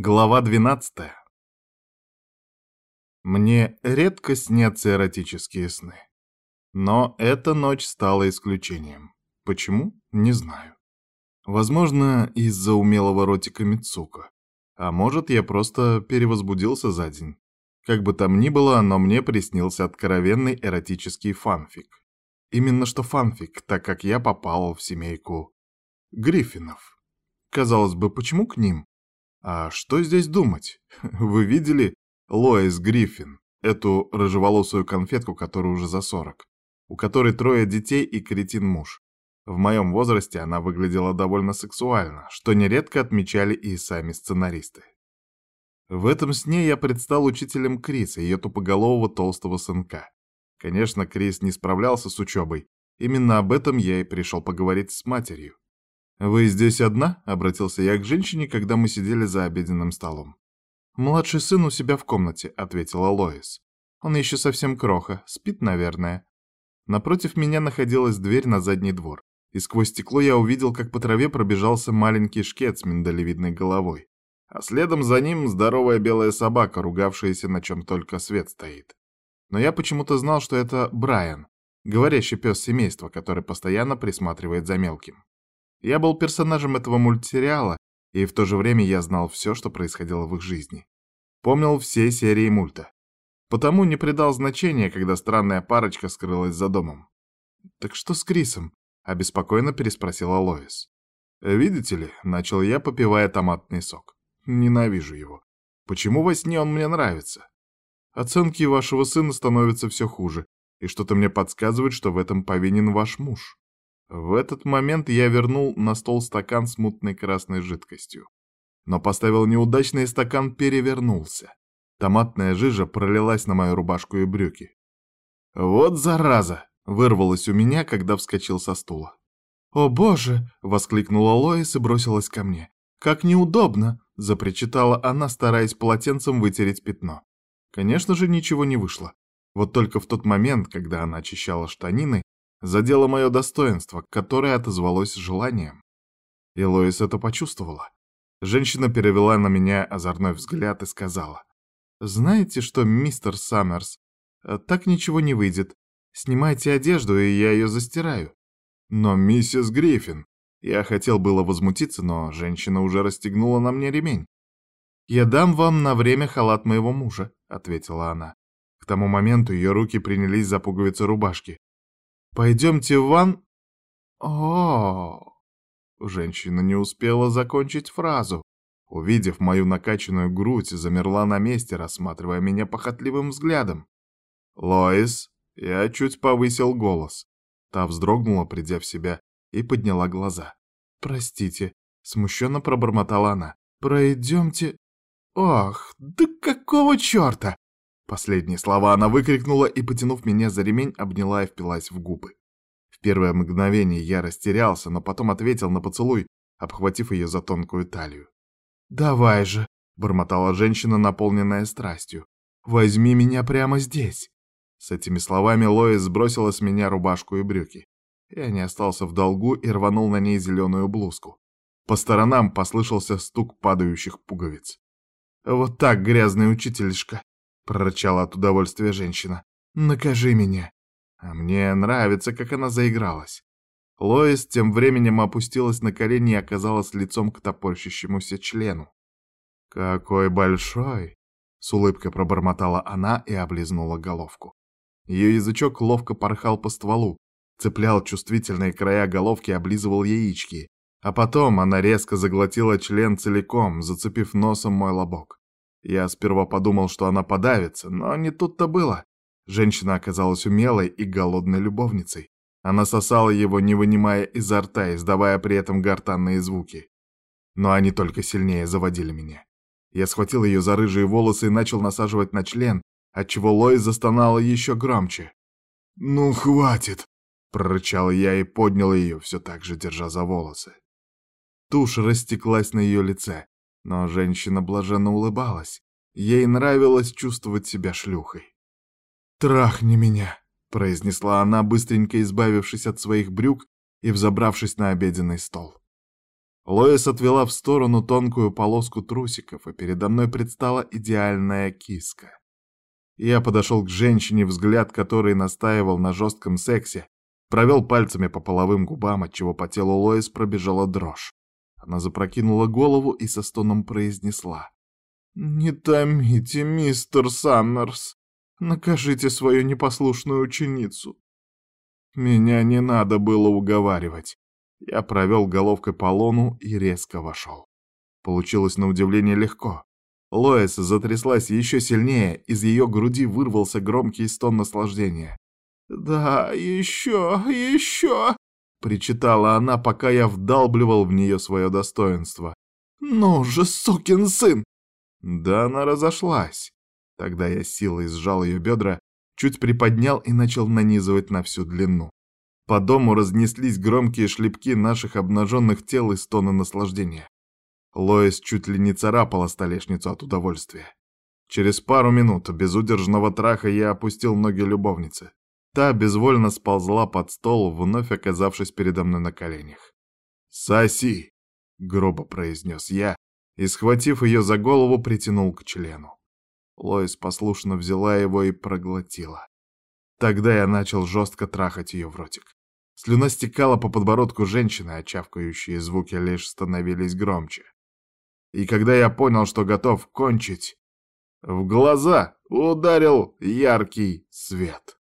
Глава 12. Мне редко снятся эротические сны. Но эта ночь стала исключением. Почему? Не знаю. Возможно, из-за умелого ротика Мицука. А может, я просто перевозбудился за день. Как бы там ни было, но мне приснился откровенный эротический фанфик. Именно что фанфик, так как я попал в семейку Гриффинов. Казалось бы, почему к ним? А что здесь думать? Вы видели Лоис Гриффин, эту рыжеволосую конфетку, которая уже за сорок, у которой трое детей и кретин муж. В моем возрасте она выглядела довольно сексуально, что нередко отмечали и сами сценаристы. В этом сне я предстал учителем Криса, ее тупоголового толстого сынка. Конечно, Крис не справлялся с учебой. Именно об этом я и пришел поговорить с матерью. «Вы здесь одна?» — обратился я к женщине, когда мы сидели за обеденным столом. «Младший сын у себя в комнате», — ответила Лоис. «Он еще совсем кроха, спит, наверное». Напротив меня находилась дверь на задний двор, и сквозь стекло я увидел, как по траве пробежался маленький шкет с миндалевидной головой. А следом за ним здоровая белая собака, ругавшаяся, на чем только свет стоит. Но я почему-то знал, что это Брайан, говорящий пес семейства, который постоянно присматривает за мелким. Я был персонажем этого мультсериала, и в то же время я знал все, что происходило в их жизни. Помнил все серии мульта. Потому не придал значения, когда странная парочка скрылась за домом. «Так что с Крисом?» — обеспокоенно переспросила Лоис. «Видите ли», — начал я, попивая томатный сок. «Ненавижу его. Почему во сне он мне нравится? Оценки вашего сына становятся все хуже, и что-то мне подсказывает, что в этом повинен ваш муж». В этот момент я вернул на стол стакан с мутной красной жидкостью. Но поставил неудачный стакан перевернулся. Томатная жижа пролилась на мою рубашку и брюки. «Вот зараза!» — вырвалось у меня, когда вскочил со стула. «О боже!» — воскликнула Лоис и бросилась ко мне. «Как неудобно!» — запричитала она, стараясь полотенцем вытереть пятно. Конечно же, ничего не вышло. Вот только в тот момент, когда она очищала штанины, задело мое достоинство, которое отозвалось желанием. И Лоис это почувствовала. Женщина перевела на меня озорной взгляд и сказала. «Знаете что, мистер Саммерс, э, так ничего не выйдет. Снимайте одежду, и я ее застираю». «Но миссис Гриффин...» Я хотел было возмутиться, но женщина уже расстегнула на мне ремень. «Я дам вам на время халат моего мужа», — ответила она. К тому моменту ее руки принялись за пуговицы рубашки. Пойдемте в ван...» О, Женщина не успела закончить фразу. Увидев мою накачанную грудь, замерла на месте, рассматривая меня похотливым взглядом. «Лоис!» Я чуть повысил голос. Та вздрогнула, придя в себя, и подняла глаза. «Простите», — смущенно пробормотала она. «Пройдемте...» «Ох, да какого черта!» Последние слова она выкрикнула и, потянув меня за ремень, обняла и впилась в губы. В первое мгновение я растерялся, но потом ответил на поцелуй, обхватив ее за тонкую талию. «Давай же!» — бормотала женщина, наполненная страстью. «Возьми меня прямо здесь!» С этими словами Лоис сбросила с меня рубашку и брюки. Я не остался в долгу и рванул на ней зеленую блузку. По сторонам послышался стук падающих пуговиц. «Вот так, грязный учительшка!» Прорычала от удовольствия женщина. «Накажи меня!» А мне нравится, как она заигралась. Лоис тем временем опустилась на колени и оказалась лицом к топорщащемуся члену. «Какой большой!» — с улыбкой пробормотала она и облизнула головку. Ее язычок ловко порхал по стволу, цеплял чувствительные края головки и облизывал яички. А потом она резко заглотила член целиком, зацепив носом мой лобок. Я сперва подумал, что она подавится, но не тут-то было. Женщина оказалась умелой и голодной любовницей. Она сосала его, не вынимая изо рта, издавая при этом гортанные звуки. Но они только сильнее заводили меня. Я схватил ее за рыжие волосы и начал насаживать на член, отчего Лоис застонала еще громче. «Ну, хватит!» — прорычал я и поднял ее, все так же держа за волосы. Тушь растеклась на ее лице. Но женщина блаженно улыбалась. Ей нравилось чувствовать себя шлюхой. «Трахни меня!» — произнесла она, быстренько избавившись от своих брюк и взобравшись на обеденный стол. Лоис отвела в сторону тонкую полоску трусиков, и передо мной предстала идеальная киска. Я подошел к женщине, взгляд которой настаивал на жестком сексе, провел пальцами по половым губам, отчего по телу Лоис пробежала дрожь. Она запрокинула голову и со стоном произнесла. «Не томите, мистер Саммерс. Накажите свою непослушную ученицу». Меня не надо было уговаривать. Я провел головкой по лону и резко вошел. Получилось на удивление легко. Лоэс затряслась еще сильнее, из ее груди вырвался громкий стон наслаждения. «Да, еще, еще!» — причитала она, пока я вдалбливал в нее свое достоинство. «Ну же, сукин сын!» Да она разошлась. Тогда я силой сжал ее бедра, чуть приподнял и начал нанизывать на всю длину. По дому разнеслись громкие шлепки наших обнаженных тел и стоны наслаждения. Лоис чуть ли не царапала столешницу от удовольствия. Через пару минут безудержного траха я опустил ноги любовницы. Та безвольно сползла под стол, вновь оказавшись передо мной на коленях. «Соси!» — грубо произнес я, и, схватив ее за голову, притянул к члену. Лоис послушно взяла его и проглотила. Тогда я начал жестко трахать ее в ротик. Слюна стекала по подбородку женщины, а чавкающие звуки лишь становились громче. И когда я понял, что готов кончить, в глаза ударил яркий свет.